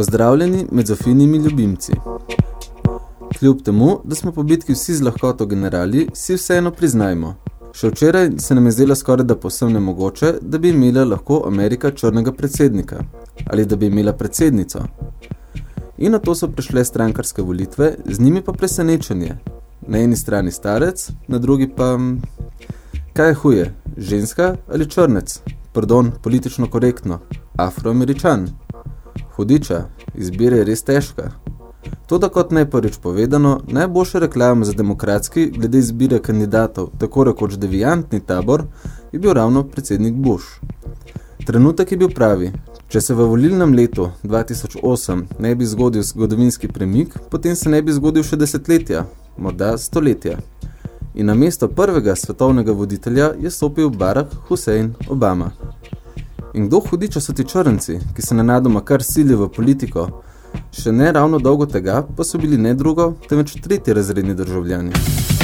Pozdravljeni med Zofijnimi ljubimci. Kljub temu, da smo po bitki vsi z lahkoto generali, si vseeno priznajmo. Še včeraj se nam je zdelo skoraj da posebno nemogoče, da bi imela lahko Amerika črnega predsednika. Ali da bi imela predsednico. In na to so prišle strankarske volitve, z njimi pa presenečenje. Na eni strani starec, na drugi pa... Kaj je huje? Ženska ali črnec? Pardon, politično korektno. Afroameričan. Hudiča, izbira je res težka. Toda kot najprvič povedano, najboljša reklama za demokratski glede izbire kandidatov, tako rekoč deviantni tabor, je bil ravno predsednik Bush. Trenutek je bil pravi. Če se v volilnem letu 2008 ne bi zgodil zgodovinski premik, potem se ne bi zgodil še desetletja, morda stoletja. In na mesto prvega svetovnega voditelja je stopil Barack Hussein Obama. In kdo hudiča so ti črnci, ki se nenadoma kar silijo v politiko, še ne ravno dolgo tega pa so bili ne drugo, temveč tretji razredni državljani.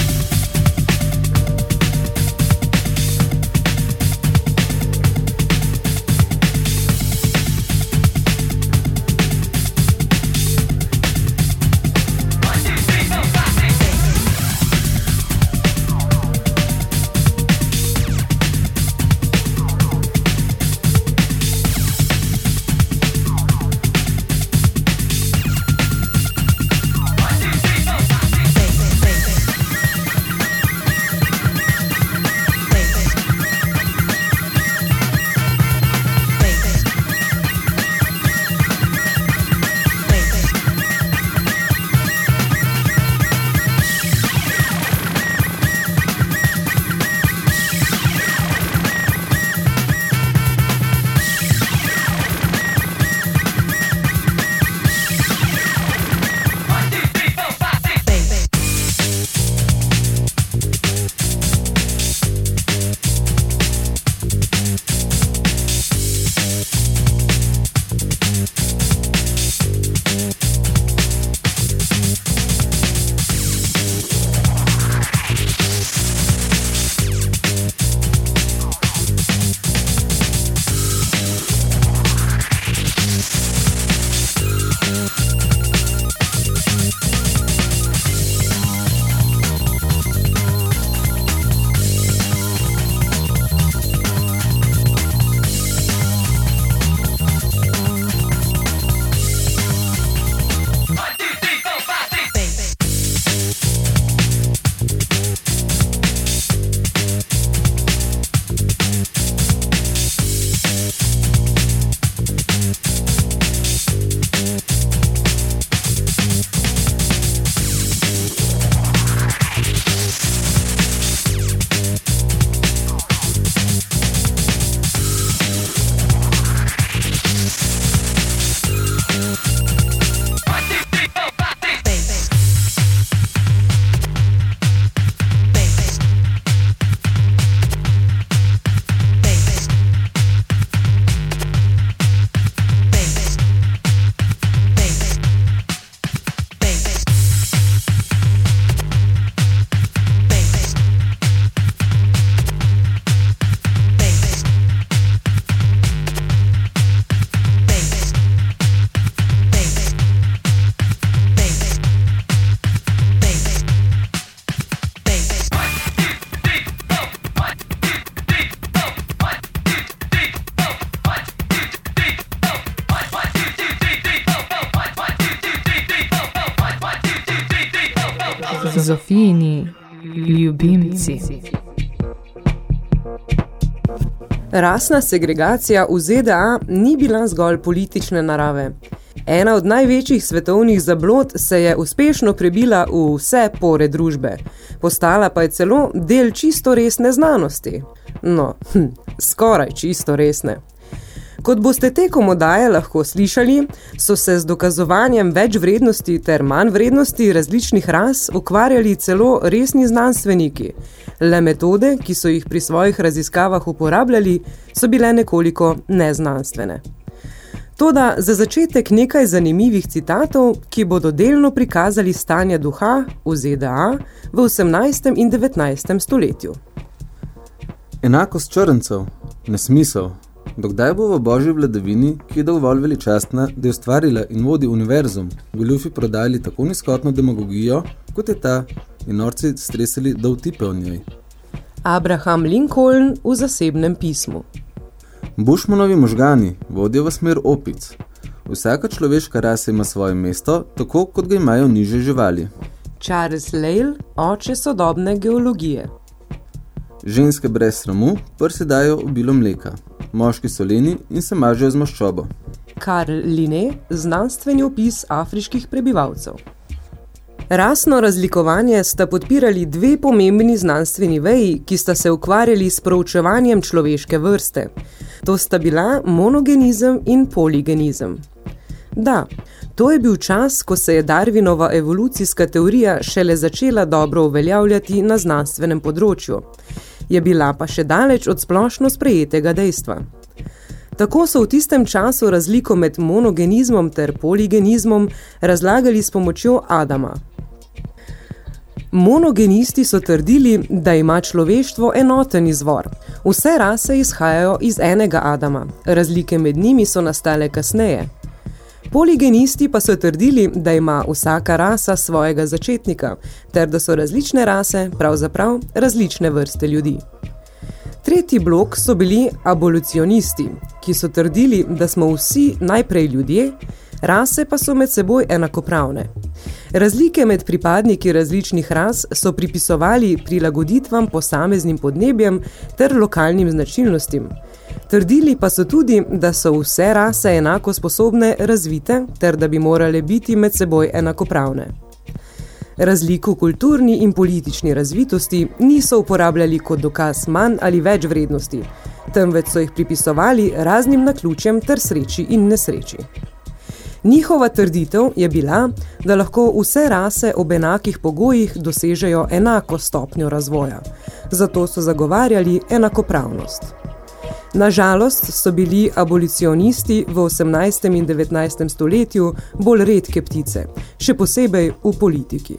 Rasna segregacija v ZDA ni bila zgolj politične narave. Ena od največjih svetovnih zablod se je uspešno prebila v vse pore družbe. Postala pa je celo del čisto resne znanosti. No, hm, skoraj čisto resne. Kot boste tekom odaje lahko slišali, so se z dokazovanjem več vrednosti ter manj vrednosti različnih ras ukvarjali celo resni znanstveniki. Le metode, ki so jih pri svojih raziskavah uporabljali, so bile nekoliko neznanstvene. Toda za začetek nekaj zanimivih citatov, ki bodo delno prikazali stanje duha v ZDA v 18. in 19. stoletju. Enakost črncev, nesmisel, dokdaj bo v božji vladavini, ki je dovolj veličastna, da je ustvarila in vodi univerzum, goljufi prodajali tako nizkotno demagogijo, kot je ta, in norci stresali do vtipe o njej. Abraham Lincoln v zasebnem pismu. Bushmanovi možgani vodijo v smer opic. Vsaka človeška rasa ima svoje mesto, tako kot ga imajo niže živali. Charles Lale, oče sodobne geologije. Ženske brez sramu prsi dajo obilo mleka. Moški so leni in se mažejo z maščobo. Karl Linné, znanstveni opis afriških prebivalcev. Rasno razlikovanje sta podpirali dve pomembni znanstveni veji, ki sta se ukvarjali s proučevanjem človeške vrste. To sta bila monogenizem in poligenizem. Da, to je bil čas, ko se je Darwinova evolucijska teorija šele začela dobro uveljavljati na znanstvenem področju. Je bila pa še daleč od splošno sprejetega dejstva. Tako so v tistem času razliko med monogenizmom ter poligenizmom razlagali s pomočjo Adama, Monogenisti so trdili, da ima človeštvo enoten izvor. Vse rase izhajajo iz enega Adama, razlike med njimi so nastale kasneje. Poligenisti pa so trdili, da ima vsaka rasa svojega začetnika, ter da so različne rase pravzaprav različne vrste ljudi. Tretji blok so bili abolicionisti, ki so trdili, da smo vsi najprej ljudje, rase pa so med seboj enakopravne. Razlike med pripadniki različnih ras so pripisovali prilagoditvam posameznim podnebjem ter lokalnim značilnostim. Trdili pa so tudi, da so vse rase enako sposobne razvite ter da bi morale biti med seboj enakopravne. Razliku kulturni in politični razvitosti niso uporabljali kot dokaz manj ali več vrednosti, temveč so jih pripisovali raznim naključjem ter sreči in nesreči. Njihova trditev je bila, da lahko vse rase ob enakih pogojih dosežejo enako stopnjo razvoja. Zato so zagovarjali enakopravnost. Nažalost so bili abolicionisti v 18. in 19. stoletju bolj redke ptice, še posebej v politiki.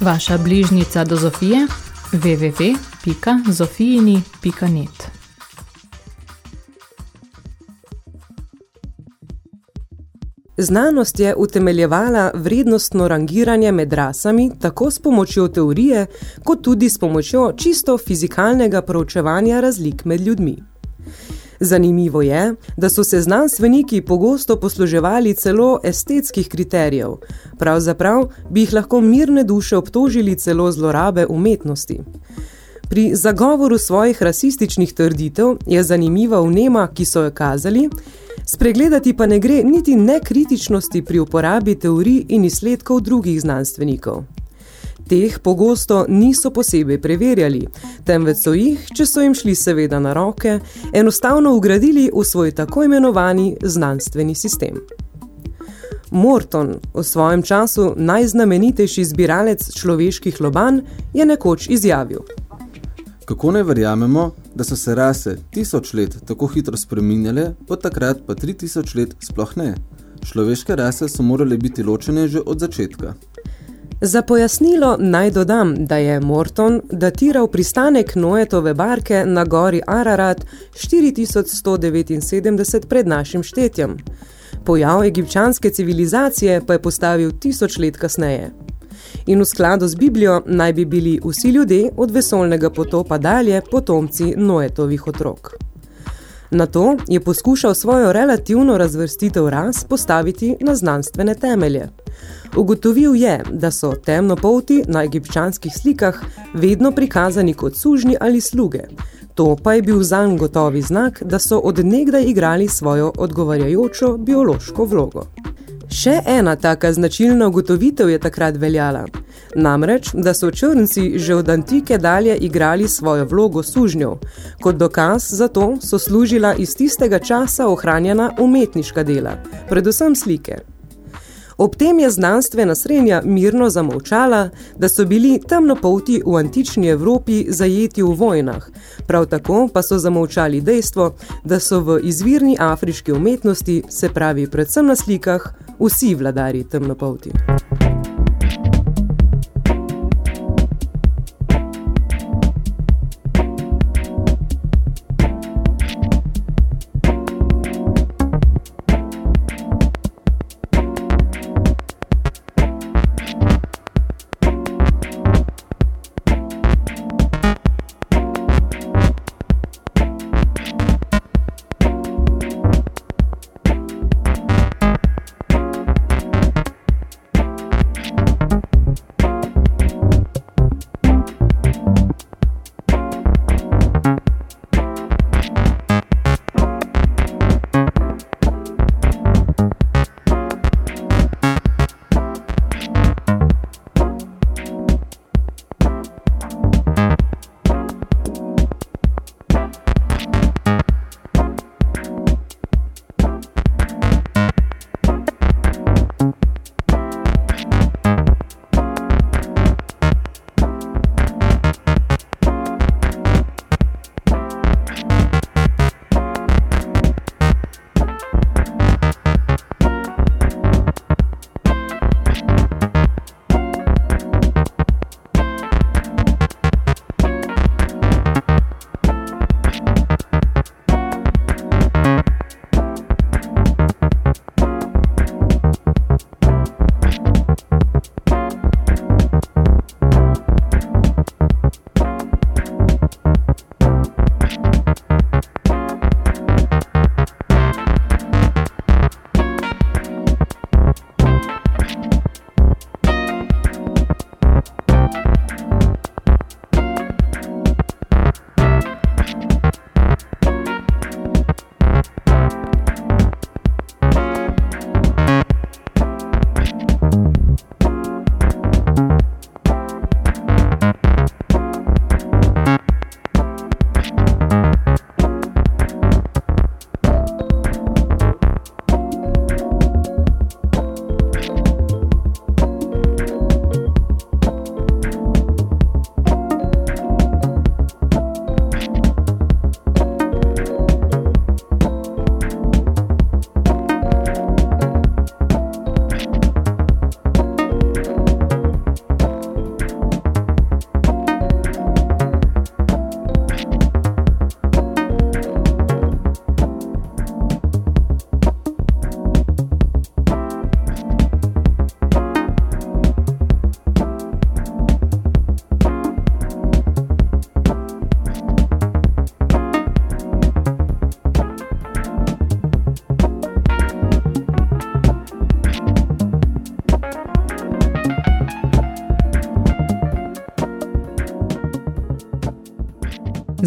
Vaša bližnica do Zofije www.zofijini.net Znanost je utemeljevala vrednostno rangiranje med rasami tako s pomočjo teorije, kot tudi s pomočjo čisto fizikalnega proučevanja razlik med ljudmi. Zanimivo je, da so se znanstveniki pogosto posluževali celo estetskih kriterijev, pravzaprav bi jih lahko mirne duše obtožili celo zlorabe umetnosti. Pri zagovoru svojih rasističnih trditev je zanimiva vnema, ki so jo kazali, spregledati pa ne gre niti nekritičnosti pri uporabi teorij in izsledkov drugih znanstvenikov. Teh pogosto niso posebej preverjali, temveč so jih, če so jim šli seveda na roke, enostavno ugradili v svoj tako imenovani znanstveni sistem. Morton, v svojem času najznamenitejši zbiralec človeških loban, je nekoč izjavil. Kako ne verjamemo, da so se rase tisoč let tako hitro spreminjale, po takrat pa tri tisoč let sploh ne? Človeške rase so morale biti ločene že od začetka. Za pojasnilo naj dodam, da je Morton datiral pristanek Noetove barke na gori Ararat 4179 pred našim štetjem. Pojav egipčanske civilizacije pa je postavil tisoč let kasneje. In v skladu z Biblijo naj bi bili vsi ljudje od vesolnega potopa dalje potomci Noetovih otrok. Na to je poskušal svojo relativno razvrstitev ras postaviti na znanstvene temelje. Ugotovil je, da so temnopolti na egipčanskih slikah vedno prikazani kot sužni ali sluge. To pa je bil zanj gotovi znak, da so od nekdaj igrali svojo odgovarjajočo biološko vlogo. Še ena taka značilna ugotovitev je takrat veljala. Namreč, da so črnci že od antike dalje igrali svojo vlogo sužnjev. Kot dokaz za to so služila iz tistega časa ohranjena umetniška dela, predvsem slike. Ob tem je znanstvena srednja mirno zamolčala, da so bili temnopolti v antični Evropi zajeti v vojnah. Prav tako pa so zamolčali dejstvo, da so v izvirni afriški umetnosti, se pravi predvsem na slikah, vsi vladari temnopolti.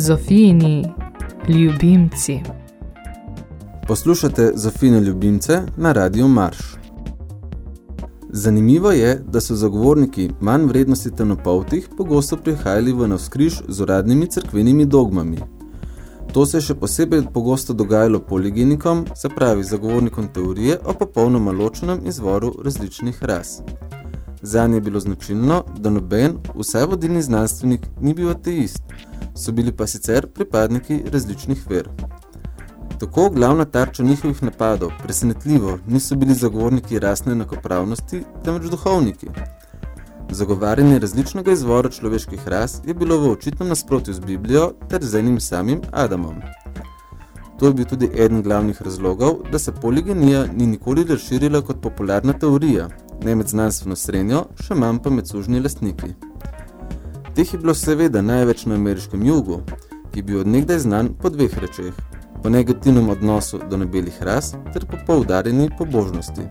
Zofijini ljubimci. Poslušate Zofine ljubimce na Radio Marš. Zanimivo je, da so zagovorniki manj vrednosti temnopoltih pogosto prihajali v navskriž z uradnimi crkvenimi dogmami. To se je še posebej pogosto dogajalo poligenikom, se pravi zagovornikom teorije o popolnoma ločenem izvoru različnih ras. Zanje je bilo značilno, da noben, vsaj vodilni znanstvenik, ni bil ateist, so bili pa sicer pripadniki različnih ver. Tako glavna tarča njihovih napadov, presenetljivo, niso bili zagovorniki rasne enakopravnosti, temveč duhovniki. Zagovarjanje različnega izvora človeških ras je bilo v očitnem nasprotju z Biblijo ter z enim samim Adamom. To je bil tudi eden glavnih razlogov, da se poligenija ni nikoli razširila kot popularna teorija, ne med znanstveno srednjo, še manj pa med sužnji lastniki. Teh je bilo seveda največ na ameriškem jugu, ki je bil odnegdaj znan po dveh rečeh, po negativnem odnosu do nebelih ras ter po poudarjeni pobožnosti.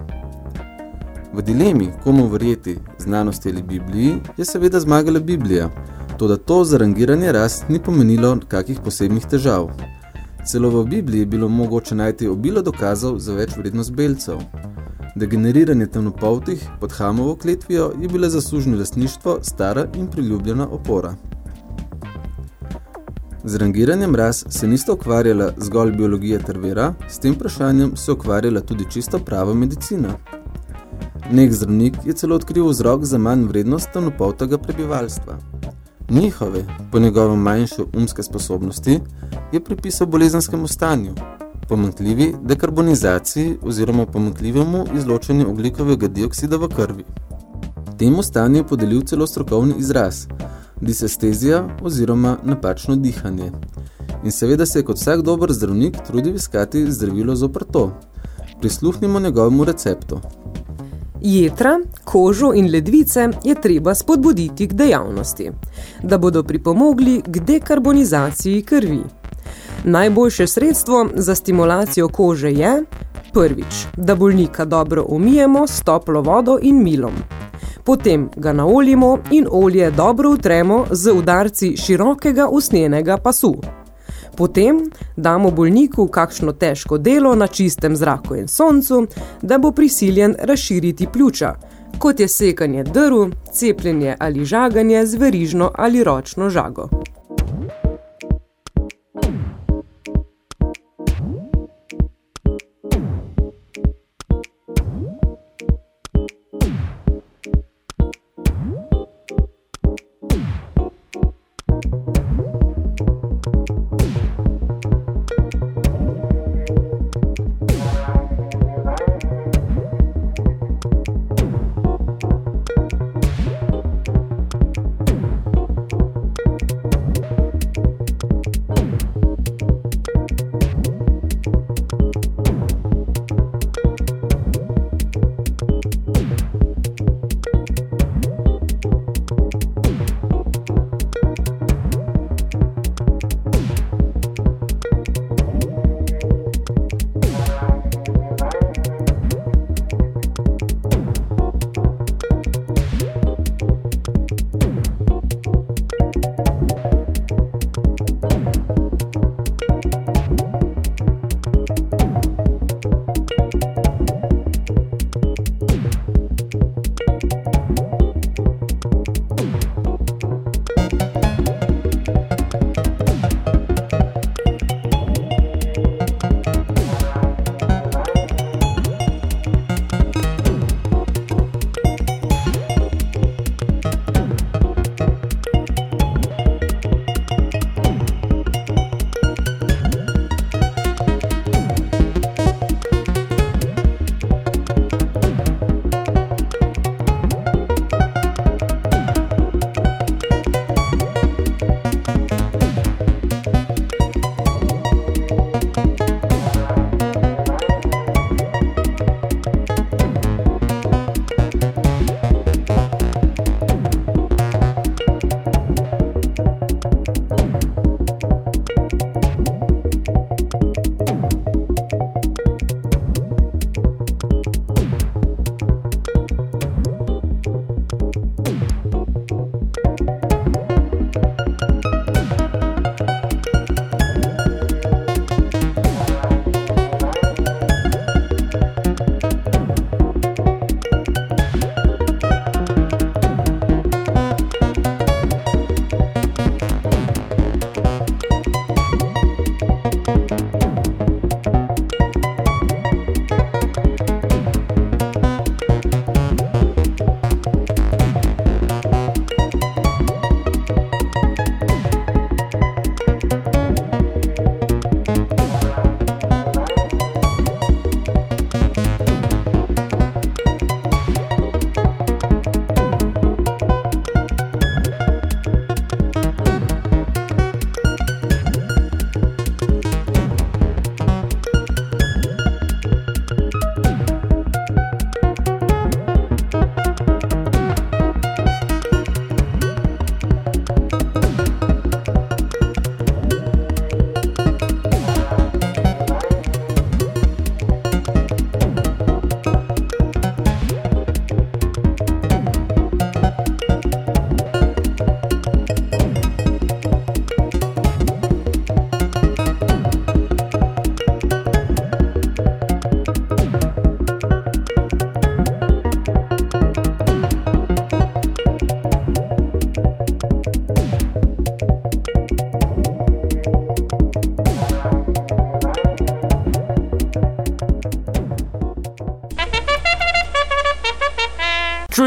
V dilemi, komu verjeti, znanosti ali Bibliji, je seveda zmagala Biblija, to da to za rangiranje ras ni pomenilo kakih posebnih težav. Celo v Bibliji je bilo mogoče najti obilo dokazov za več vrednost belcev. Degeneriranje temnopoltih pod Hamovo kletvijo je bila zaslužno lastništvo stara in priljubljena opora. Z rangiranjem ras se nista ukvarjala zgolj biologija ter vera, s tem vprašanjem se ukvarjala tudi čisto prava medicina. Nek zdravnik je celo odkril vzrok za manj vrednost temnopoltega prebivalstva. Njihove, po njegovem manjše umske sposobnosti, je pripisal bolezenskemu stanju, pomankljivi dekarbonizaciji oziroma pomankljivemu izločanju oglikovega dioksida v krvi. Temu stanju je podelil celo strokovni izraz – disestezija oziroma napačno dihanje. In seveda se je kot vsak dober zdravnik trudil iskati zdravilo zopr to. Prisluhnimo njegovemu receptu. Jetra, kožo in ledvice je treba spodbuditi k dejavnosti, da bodo pripomogli k dekarbonizaciji krvi. Najboljše sredstvo za stimulacijo kože je prvič, da bolnika dobro umijemo s toplo vodo in milom. Potem ga naolimo in olje dobro utremo z udarci širokega usnjenega pasu. Potem damo bolniku kakšno težko delo na čistem zraku in soncu, da bo prisiljen razširiti pljuča, kot je sekanje drv, cepljenje ali žaganje z verižno ali ročno žago.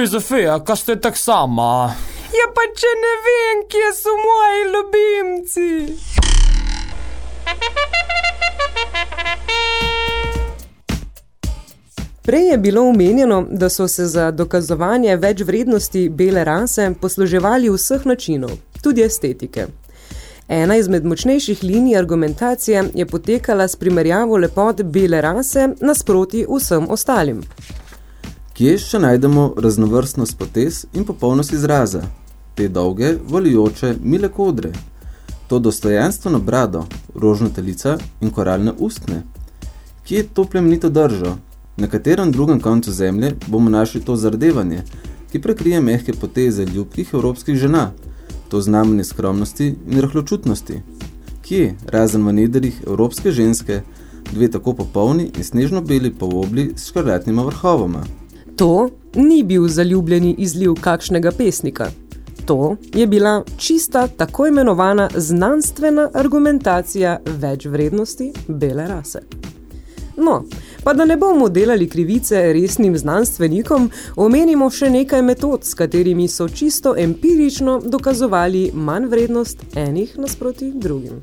Zofija, kaj ste tak sama? Ja, pa če ne vem, kje so moji ljubimci. Prej je bilo omenjeno, da so se za dokazovanje več vrednosti bele rase posluževali vseh načinov, tudi estetike. Ena izmed močnejših linij argumentacije je potekala s primerjavo lepot bele rase nasproti vsem ostalim. Kje še najdemo raznovrstnost potez in popolnost izraza? Te dolge, volijoče, mile kodre. To dostojenstveno brado, rožnata lica in koralne ustne. Kje je to plemenito držo? Na katerem drugem koncu zemlje bomo našli to zardevanje, ki prekrije mehke poteze ljubkih evropskih žena, to znamenje skromnosti in rahločutnosti? Kje, razen v nederih evropske ženske, dve tako popolni in snežno beli povobli s škarletnima vrhovoma? To ni bil zaljubljeni izliv kakšnega pesnika. To je bila čista tako imenovana znanstvena argumentacija več vrednosti bele rase. No, pa da ne bomo delali krivice resnim znanstvenikom, omenimo še nekaj metod, s katerimi so čisto empirično dokazovali manj vrednost enih nasproti drugim.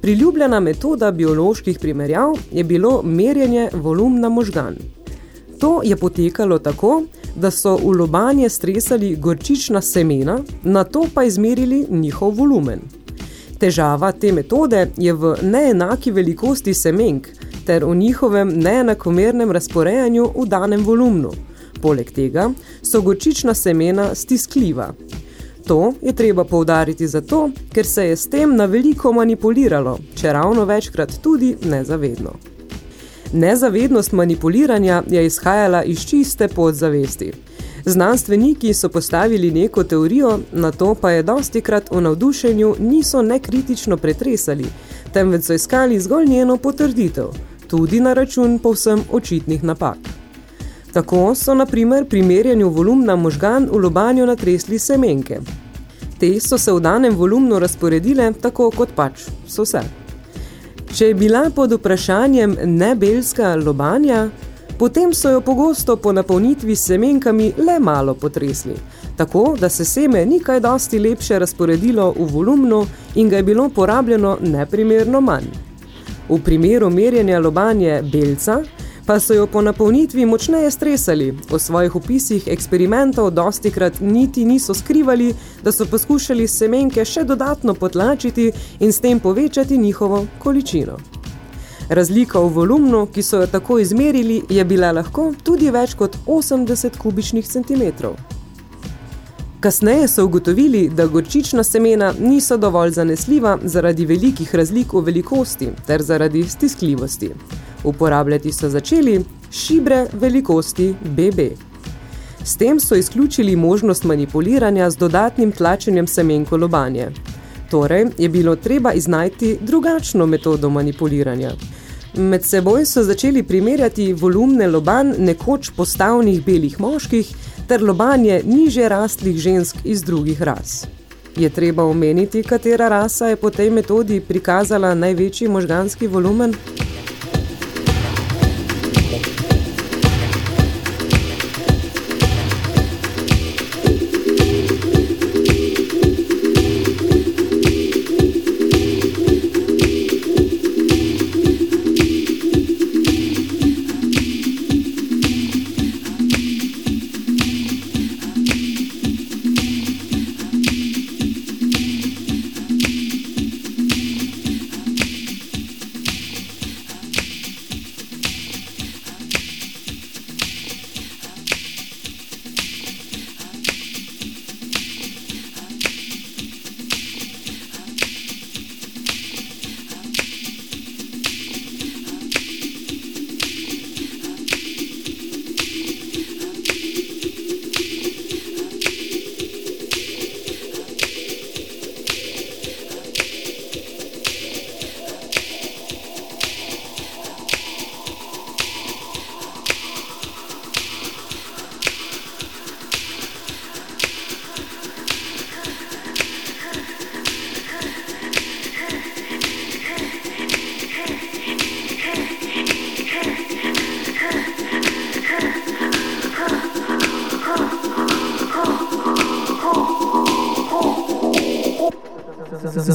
Priljubljena metoda bioloških primerjav je bilo merjenje volumna možgan. To je potekalo tako, da so v lobanje stresali gorčična semena, na to pa izmerili njihov volumen. Težava te metode je v neenaki velikosti semenk ter v njihovem neenakomernem razporejanju v danem volumnu. Poleg tega so gorčična semena stiskljiva. To je treba poudariti zato, ker se je s tem na veliko manipuliralo, če ravno večkrat tudi nezavedno. Nezavednost manipuliranja je izhajala iz čiste podzavesti. Znanstveniki so postavili neko teorijo, na to pa je dosti krat v navdušenju niso nekritično pretresali, temveč so iskali zgolj njeno potrditev, tudi na račun povsem očitnih napak. Tako so na primer pri merjanju volumna možgan v lobanju natresli semenke. Te so se v danem volumnu razporedile tako kot pač so se. Če je bila pod vprašanjem nebelska lobanja, potem so jo pogosto po napolnitvi s semenkami le malo potresli, tako da se seme ni kaj dosti lepše razporedilo v volumnu in ga je bilo porabljeno neprimerno manj. V primeru merjenja lobanje belca pa so jo po napolnitvi močneje stresali. V svojih opisih eksperimentov dostikrat niti niso skrivali, da so poskušali semenke še dodatno potlačiti in s tem povečati njihovo količino. Razlika v volumnu, ki so jo tako izmerili, je bila lahko tudi več kot 80 kubičnih centimetrov. Kasneje so ugotovili, da gorčična semena niso dovolj zanesljiva zaradi velikih razlik v velikosti ter zaradi stiskljivosti. Uporabljati so začeli šibre velikosti BB. S tem so izključili možnost manipuliranja z dodatnim tlačenjem semen kolobanje. Torej je bilo treba iznajti drugačno metodo manipuliranja. Med seboj so začeli primerjati volumne loban nekoč postavnih belih moških ter lobanje niže rastlih žensk iz drugih ras. Je treba omeniti, katera rasa je po tej metodi prikazala največji možganski volumen?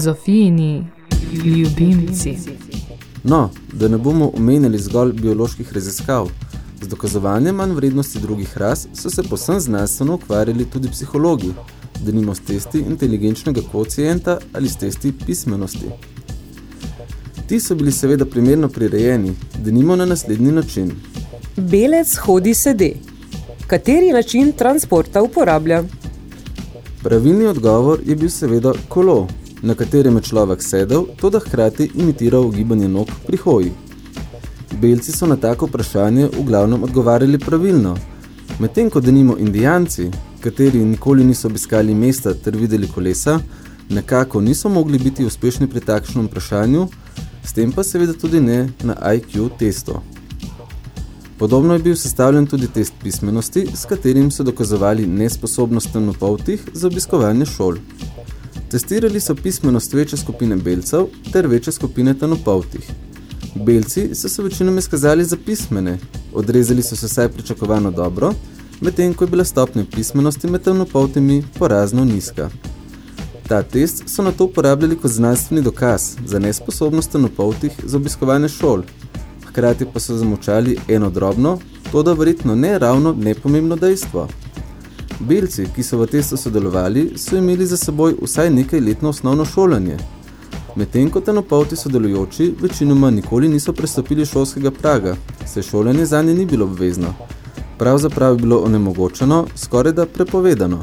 Zofijini ljubimci. No, da ne bomo omenjali zgolj bioloških raziskav, z dokazovanjem manj vrednosti drugih ras so se posem znanstveno ukvarjali tudi psihologi, da nimo s testi inteligenčnega kocijenta ali s testi pismenosti. Ti so bili seveda primerno prirejeni, da nimo na naslednji način. Belec hodi sede. Kateri način transporta uporablja? Pravilni odgovor je bil seveda kolo, na katerem je človek sedel, to da hkrati imitiral gibanje nog pri hoji. Belci so na tako vprašanje v glavnem odgovarjali pravilno, medtem ko denimo indijanci, kateri nikoli niso obiskali mesta ter videli kolesa, nekako niso mogli biti uspešni pri takšnem vprašanju, s tem pa seveda tudi ne na IQ testo. Podobno je bil sestavljen tudi test pismenosti, s katerim so dokazovali nesposobnost temnopoltih za obiskovanje šol. Testirali so pismenost večje skupine belcev ter večje skupine temnopoltih. Belci so se večinoma izkazali za pismene, odrezali so se vsaj pričakovano dobro, medtem ko je bila stopnja pismenosti med temnopoltimi porazno nizka. Ta test so na to uporabljali kot znanstveni dokaz za nesposobnost temnopoltih za obiskovanje šol, hkrati pa so zamočali eno drobno, to da verjetno ne ravno nepomembno dejstvo. Belci, ki so v testu sodelovali, so imeli za seboj vsaj nekaj letno osnovno šolanje. Medtem ko temnopolti sodelujoči večinoma nikoli niso prestopili šolskega praga, se šolanje zanje ni bilo obvezno. Pravzaprav je bilo onemogočeno, skoraj da prepovedano.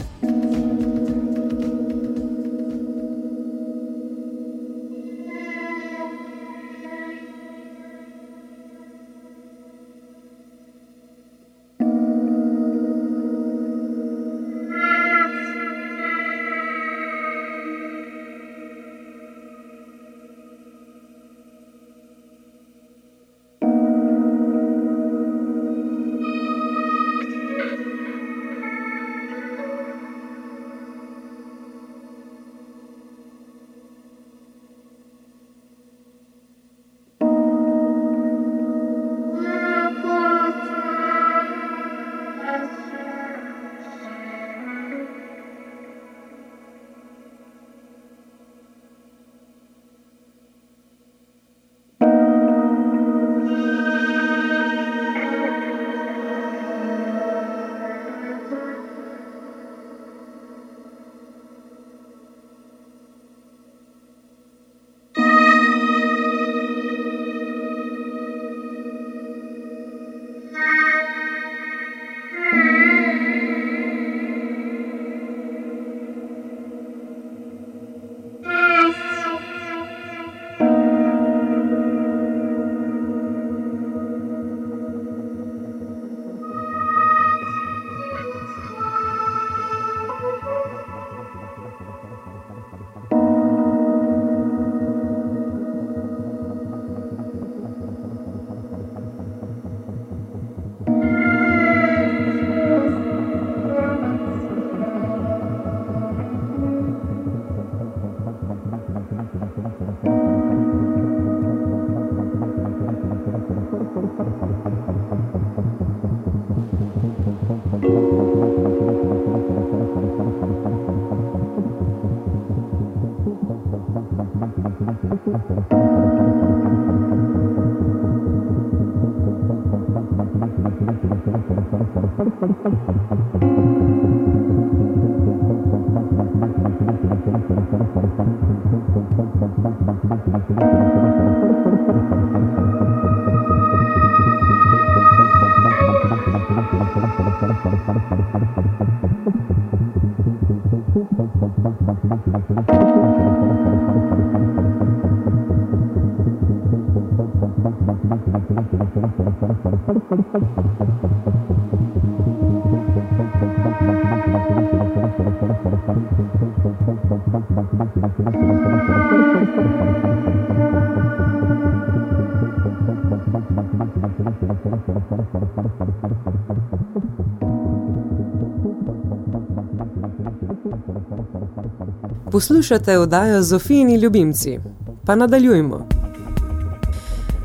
Poslušate oddajo Zofijini ljubimci. Pa nadaljujmo.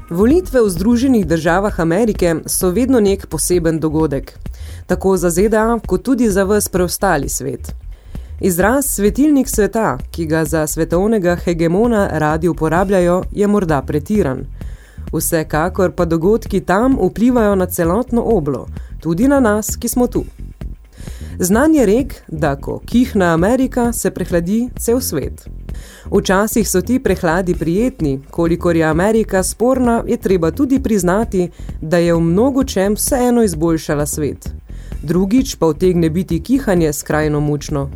Volitve v Združenih državah Amerike so vedno nek poseben dogodek. Tako za ZDA, kot tudi za vas preostali svet. Izraz svetilnik sveta, ki ga za svetovnega hegemona radi uporabljajo, je morda pretiran. Vsekakor pa dogodki tam vplivajo na celotno oblo, tudi na nas, ki smo tu. Znan je rek, da ko kihna Amerika, se prehladi cel svet. Včasih so ti prehladi prijetni, kolikor je Amerika sporna, je treba tudi priznati, da je v mnogo čem vseeno izboljšala svet. Drugič pa utegne biti kihanje skrajno mučno.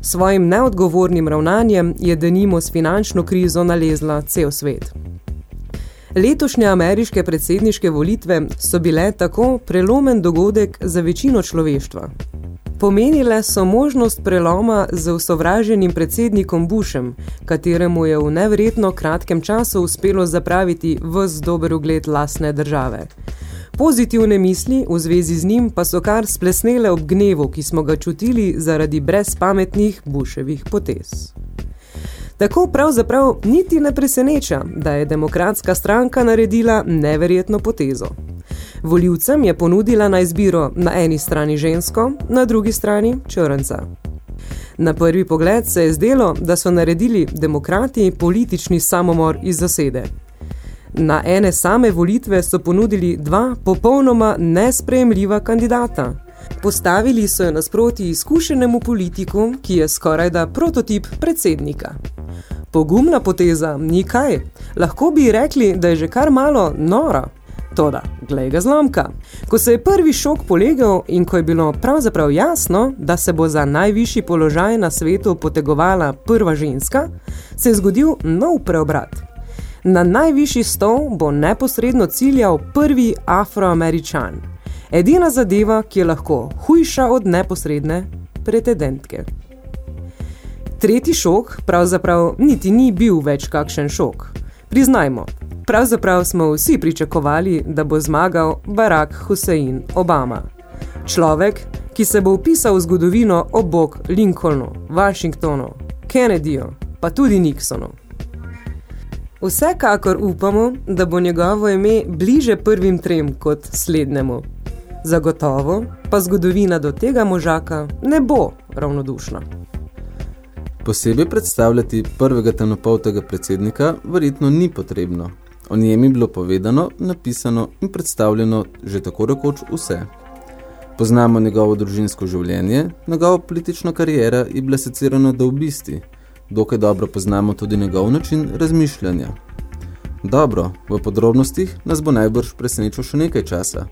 Svojim neodgovornim ravnanjem je denimo s finančno krizo nalezla cel svet. Letošnje ameriške predsedniške volitve so bile tako prelomen dogodek za večino človeštva. Pomenile so možnost preloma z usovraženim predsednikom Bushem, kateremu je v neverjetno kratkem času uspelo zapraviti vz dober ugled lasne države. Pozitivne misli v zvezi z njim pa so kar splesnele ob gnevu, ki smo ga čutili zaradi brezpametnih Buševih potez. Tako pravzaprav niti ne preseneča, da je demokratska stranka naredila neverjetno potezo. Voljivcem je ponudila na izbiro na eni strani žensko, na drugi strani črnca. Na prvi pogled se je zdelo, da so naredili demokrati politični samomor iz zasede. Na ene same volitve so ponudili dva popolnoma nesprejemljiva kandidata. Postavili so jo nasproti izkušenemu politiku, ki je skorajda prototip predsednika. Pogumna poteza, nikaj. Lahko bi rekli, da je že kar malo nora. Toda, glej ga zlomka. Ko se je prvi šok polegel in ko je bilo pravzaprav jasno, da se bo za najvišji položaj na svetu potegovala prva ženska, se je zgodil nov preobrat. Na najvišji stol bo neposredno ciljal prvi afroameričan. Edina zadeva, ki je lahko hujša od neposredne pretendentke. Tretji šok pravzaprav niti ni bil več kakšen šok. Priznajmo, pravzaprav smo vsi pričakovali, da bo zmagal Barack Hussein Obama. Človek, ki se bo upisal v zgodovino obok Lincolnu, Washingtonu, Kennedyju, pa tudi Nixonu. Vsekakor upamo, da bo njegovo ime bliže prvim trem kot slednjemu. Zagotovo pa zgodovina do tega možaka ne bo ravnodušna. Posebej predstavljati prvega temnopoltega predsednika verjetno ni potrebno. O njem je bilo povedano, napisano in predstavljeno že tako rekoč vse. Poznamo njegovo družinsko življenje, njegovo politično karijera je bila secirana do obisti, dokaj dobro poznamo tudi njegov način razmišljanja. Dobro, v podrobnostih nas bo najbrž presenečil še nekaj časa,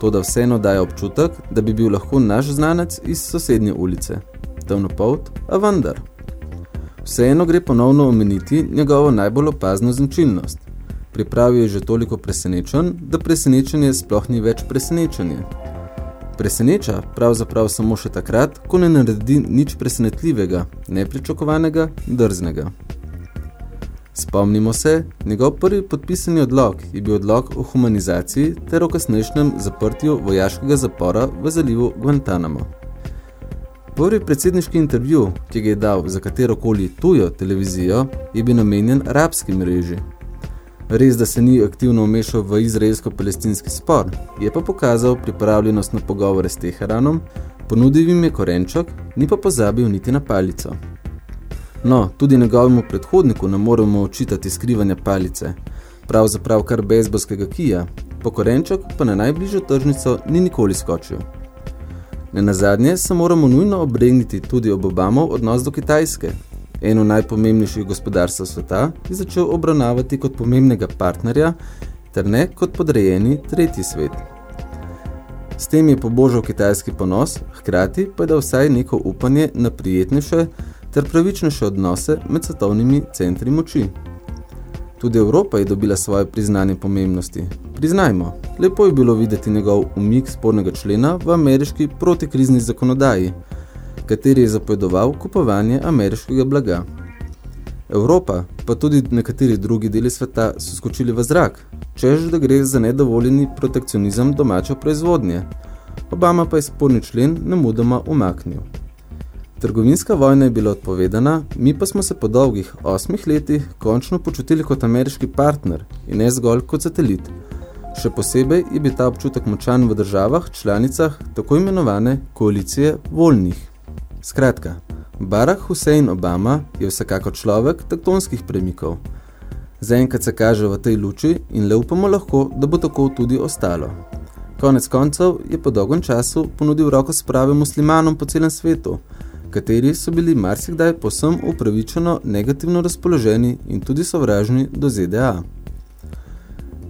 to da vseeno daje občutek, da bi bil lahko naš znanec iz sosednje ulice. Temnopolt, a vendar. Vseeno gre ponovno omeniti njegovo najbolj opazno značilnost. Pripravil je že toliko presenečen, da presenečenje sploh ni več presenečenje. Preseneča pravzaprav samo še takrat, ko ne naredi nič presenetljivega, nepričakovanega, drznega. Spomnimo se, njegov prvi podpisani odlog je bil odlog o humanizaciji ter o kasnejšnjem zaprtju vojaškega zapora v zalivu Guantanamo. Prvi predsedniški intervju, ki ga je dal za katerokoli tujo televizijo, je bil namenjen arabski mreži. Res, da se ni aktivno umešal v izraelsko-palestinski spor, je pa pokazal pripravljenost na pogovore s Teheranom, ponudil jim je korenčok, ni pa pozabil niti na palico. No, tudi njegovemu predhodniku ne moremo očitati skrivanja palice, pravzaprav kar bejzbolskega kija, po korenčok pa na najbližjo tržnico ni nikoli skočil. Ne nazadnje se moramo nujno obregniti tudi ob Obamov odnos do Kitajske. Eno najpomembnejših gospodarstva sveta je začel obravnavati kot pomembnega partnerja, ter ne kot podrejeni tretji svet. S tem je pobožal kitajski ponos, hkrati pa je dal vsaj neko upanje na prijetnejše ter pravičnejše odnose med svetovnimi centri moči. Tudi Evropa je dobila svoje priznanje pomembnosti. Priznajmo, lepo je bilo videti njegov umik spornega člena v ameriški protikrizni zakonodaji, kateri je zapovedoval kupovanje ameriškega blaga. Evropa, pa tudi nekateri drugi deli sveta, so skočili v zrak, čež da gre za nedovoljeni protekcionizem domače proizvodnje. Obama pa je sporni člen nemudoma umaknil. Trgovinska vojna je bila odpovedana, mi pa smo se po dolgih osmih letih končno počutili kot ameriški partner in ne zgolj kot satelit. Še posebej je bil ta občutek močan v državah, članicah tako imenovane koalicije voljnih. Skratka, Barack Hussein Obama je vsekako človek tektonskih premikov. Zaenkrat se kaže v tej luči in le upamo lahko, da bo tako tudi ostalo. Konec koncev je po dolgem času ponudil roko sprave muslimanom po celem svetu, kateri so bili marsikdaj posem upravičeno negativno razpoloženi in tudi sovražni do ZDA.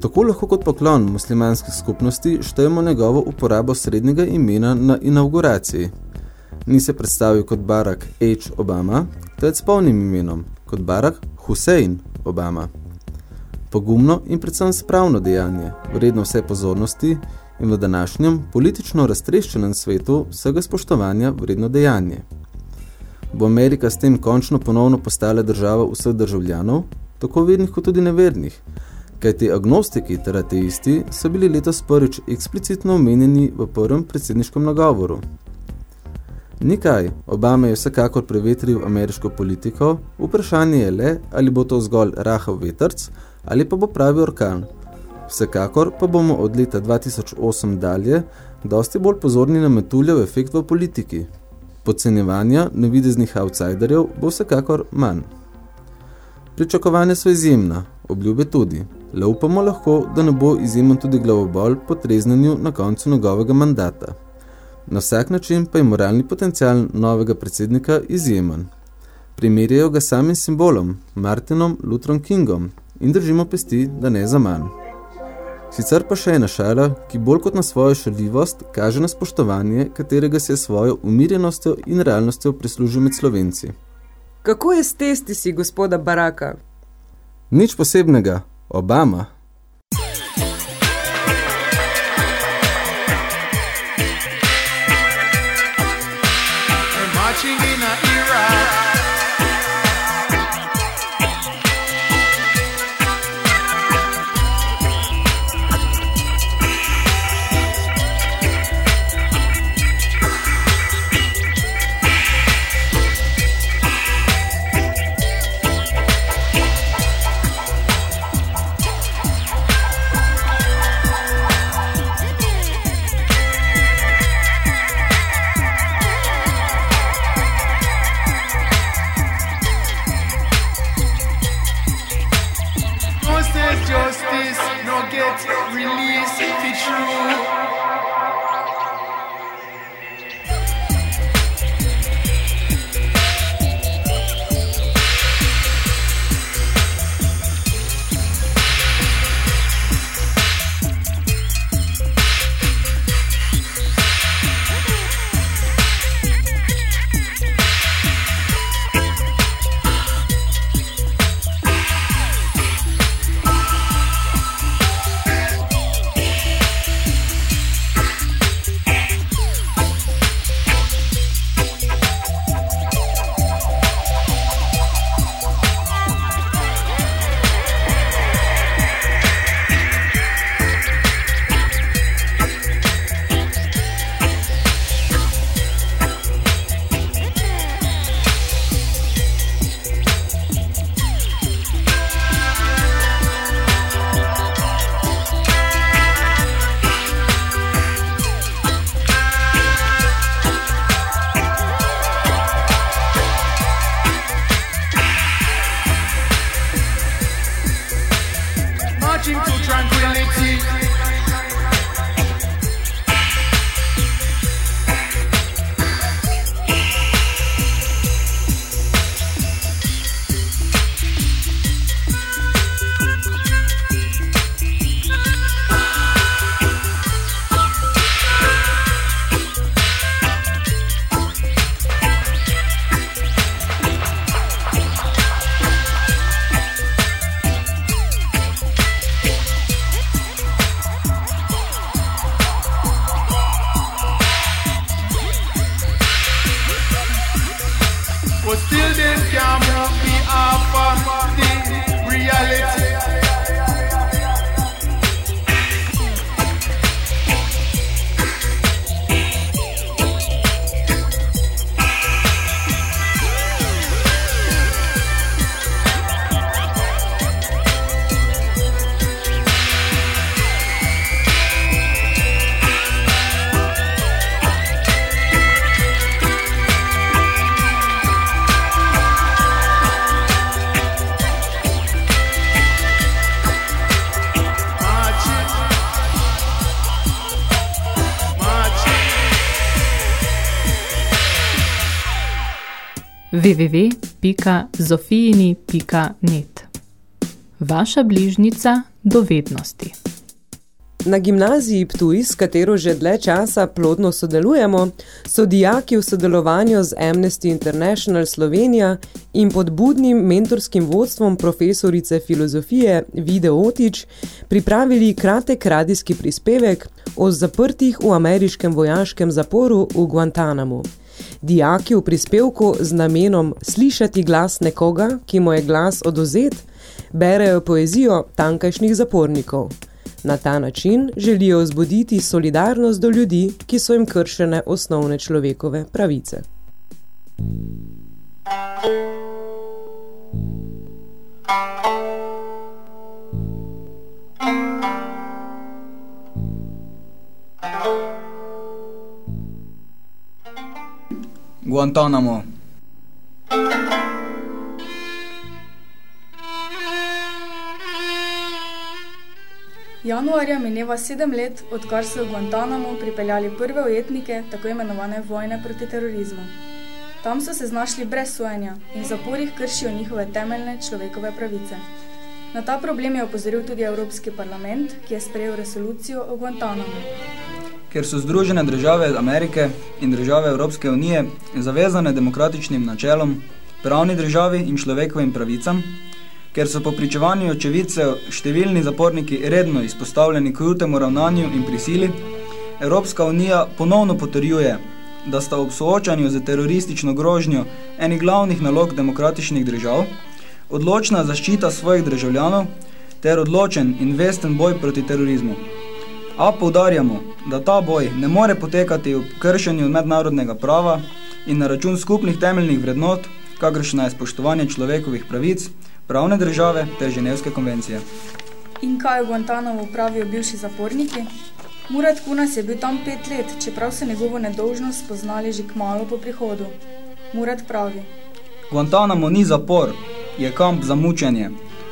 Tako lahko kot poklon muslimanskih skupnosti štejemo njegovo uporabo srednjega imena na inauguraciji. Ni se predstavil kot Barack H. Obama, to s polnim imenom, kot Barack Hussein Obama. Pogumno in predvsem spravno dejanje, vredno vse pozornosti in v današnjem politično raztreščenem svetu vsega spoštovanja vredno dejanje. Bo Amerika s tem končno ponovno postala država vseh državljanov, tako vernih kot tudi nevernih, kajti agnostiki ter ateisti so bili letos prvič eksplicitno omenjeni v prvem predsedniškem nagovoru. Nikaj, Obama je vsekakor prevetril ameriško politiko, vprašanje je le, ali bo to zgolj rahel vetrc ali pa bo pravi orkan. Vsekakor pa bomo od leta 2008 dalje dosti bolj pozorni na metuljev efekt v politiki. Podcenjevanja nevideznih outsiderjev bo vsekakor manj. Pričakovanja so izjemna, obljube tudi. Le upamo lahko, da ne bo izjemen tudi glavobol po treznenju na koncu njegovega mandata. Na vsak način pa je moralni potencial novega predsednika izjemen. Primerjajo ga samim simbolom, Martinom Lutherom Kingom, in držimo pesti, da ne za manj. Sicer pa še ena šala, ki bolj kot na svojo šaljivost kaže na spoštovanje, katerega se je svojo umirjenostjo in realnostjo prislužil med slovenci. Kako je s testi si gospoda Baraka? Nič posebnega, Obama. www.zofijini.net Vaša bližnica dovednosti. Na gimnaziji Ptuj, s katero že dlje časa plodno sodelujemo, so dijaki v sodelovanju z Amnesty International Slovenija in pod budnim mentorskim vodstvom profesorice filozofije Vide Otič pripravili kratek radijski prispevek o zaprtih v ameriškem vojaškem zaporu v Guantanamu. Dijaki v prispevku z namenom slišati glas nekoga, ki mu je glas odozet, berejo poezijo tankajšnjih zapornikov. Na ta način želijo vzbuditi solidarnost do ljudi, ki so jim kršene osnovne človekove pravice. Guantanamo. Januarja mineva sedem let, odkar so v Guantanamo pripeljali prve ujetnike tako imenovane vojne proti terorizmu. Tam so se znašli brez sojenja in v zaporih kršijo njihove temeljne človekove pravice. Na ta problem je opozoril tudi Evropski parlament, ki je sprejel resolucijo o Guantanamo. Ker so Združene države Amerike in države Evropske unije zavezane demokratičnim načelom, pravni državi in človekovim pravicam, ker so po pričevanju očevicev številni zaporniki redno izpostavljeni krutemu ravnanju in prisili, Evropska unija ponovno potrjuje, da sta ob soočanju z teroristično grožnjo eni glavnih nalog demokratičnih držav, odločna zaščita svojih državljanov ter odločen in vesten boj proti terorizmu. A poudarjamo, da ta boj ne more potekati v kršenju mednarodnega prava in na račun skupnih temeljnih vrednot, kakršna je spoštovanje človekovih pravic, pravne države ter Ženevske konvencije. In kaj v Guantanamo pravijo bivši zaporniki? Murat Kunas je bil tam pet let, čeprav so njegovo nedolžnost spoznali že kmalo po prihodu. Murat pravi. Guantanamo ni zapor, je kamp za mučenje.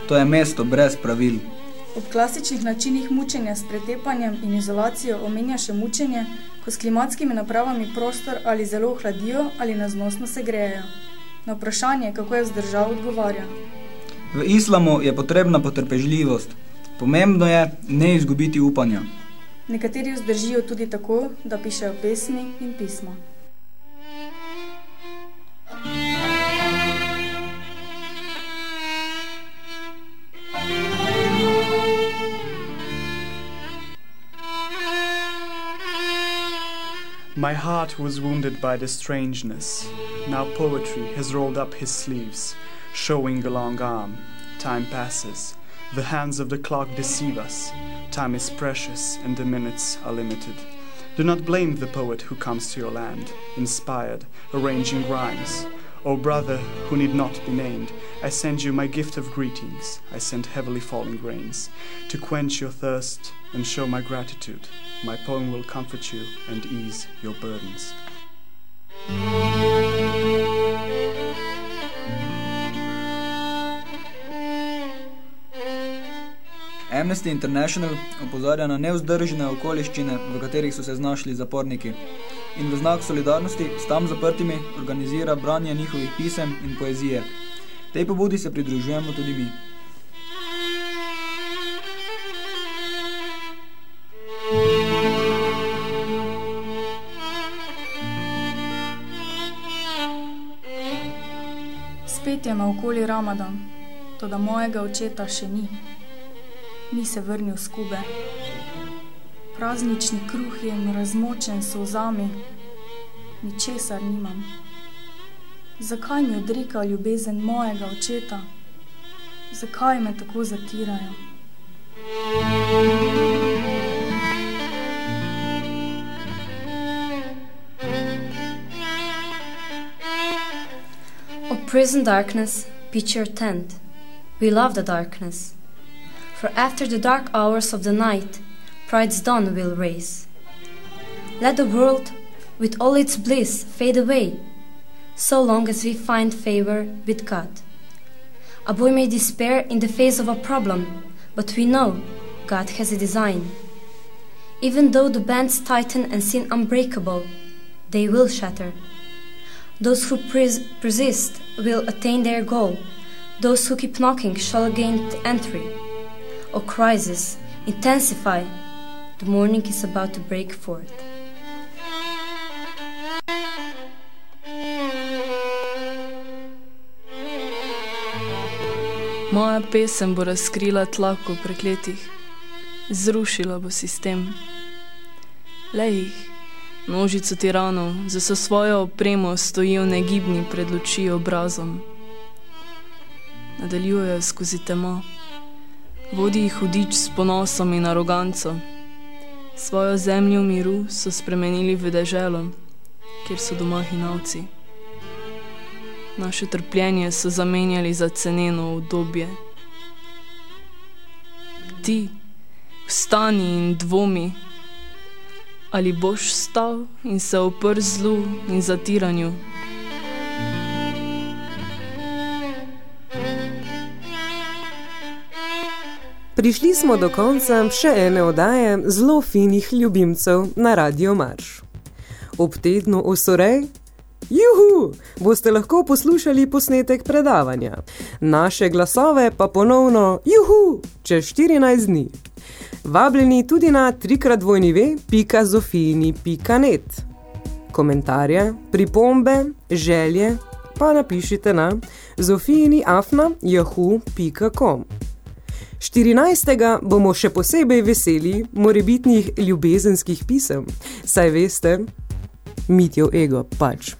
To je mesto brez pravil. Ob klasičnih načinih mučenja s pretepanjem in izolacijo omenja še mučenje, ko s klimatskimi napravami prostor ali zelo ohladijo ali naznosno se grejejo. Na vprašanje, kako je vzdržal, odgovarja. V islamu je potrebna potrpežljivost. Pomembno je ne izgubiti upanja. Nekateri vzdržijo tudi tako, da pišejo pesmi in pisma. My heart was wounded by the strangeness. Now poetry has rolled up his sleeves, showing a long arm. Time passes. The hands of the clock deceive us. Time is precious and the minutes are limited. Do not blame the poet who comes to your land, inspired, arranging rhymes. O brother who need not be named, I send you my gift of greetings. I send heavily falling rains to quench your thirst and show my gratitude. My poem will comfort you and ease your burdens. Amnesty International opozarja na nevzdržne okoliščine, v katerih so se znašli zaporniki. In v znak solidarnosti s tam zaprtimi organizira branje njihovih pisem in poezije. Tej pobudi se pridružujemo tudi mi. Spet je naokoli Ramadan, toda mojega očeta še ni. Ni se vrnil z Kube. Praznični kruh je razmočen s solzami, ničesar nimam. Zakaj mi odreka ljubezen mojega očeta? Zakaj me tako zatirajo? O prison darkness, pitch your tent. We love the darkness. For after the dark hours of the night, pride's dawn will raise. Let the world, with all its bliss, fade away, so long as we find favor with God. A boy may despair in the face of a problem, but we know God has a design. Even though the bands tighten and seem unbreakable, they will shatter. Those who pres- persist will attain their goal. Those who keep knocking shall gain entry. Or crisis, intensify. The morning is about to break forth. Moja pesem bo razkrila tlako prekletih, zrušila bo sistem. Le jih, množico tiranov, za so svojo opremo stojijo negibni pred luči obrazom. Nadaljujejo skozi temo, vodi jih hudič s ponosom in aroganco. Svojo zemljo miru so spremenili v deželo, kjer so doma hinavci. Naše trpljenje so zamenjali za ceneno obdobje. Ti, vstani in dvomi, ali boš stal in se oprl zlu in zatiranju. Prišli smo do konca še ene oddaje zelo finih ljubimcev na Radio Marš. Ob tednu osorej, juhu, boste lahko poslušali posnetek predavanja. Naše glasove pa ponovno, juhu, čez 14 dni. Vabljeni tudi na trikratvojnive.zofini.net. Komentarje, pripombe, želje pa napišite na zofiniafna.jahu.com. 14. bomo še posebej veseli morebitnih ljubezenskih pisem, saj veste, mitjo ego pač.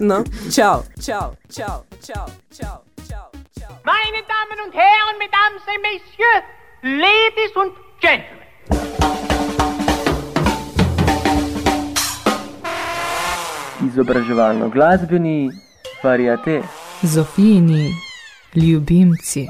No, čau, čau, čau, čau, čau, čau, čau. Meine Damen und Herren, Mesdames et Messieurs, Ladies und Gentlemen. Izobraževalno glasbeni variate. Zofijini ljubimci.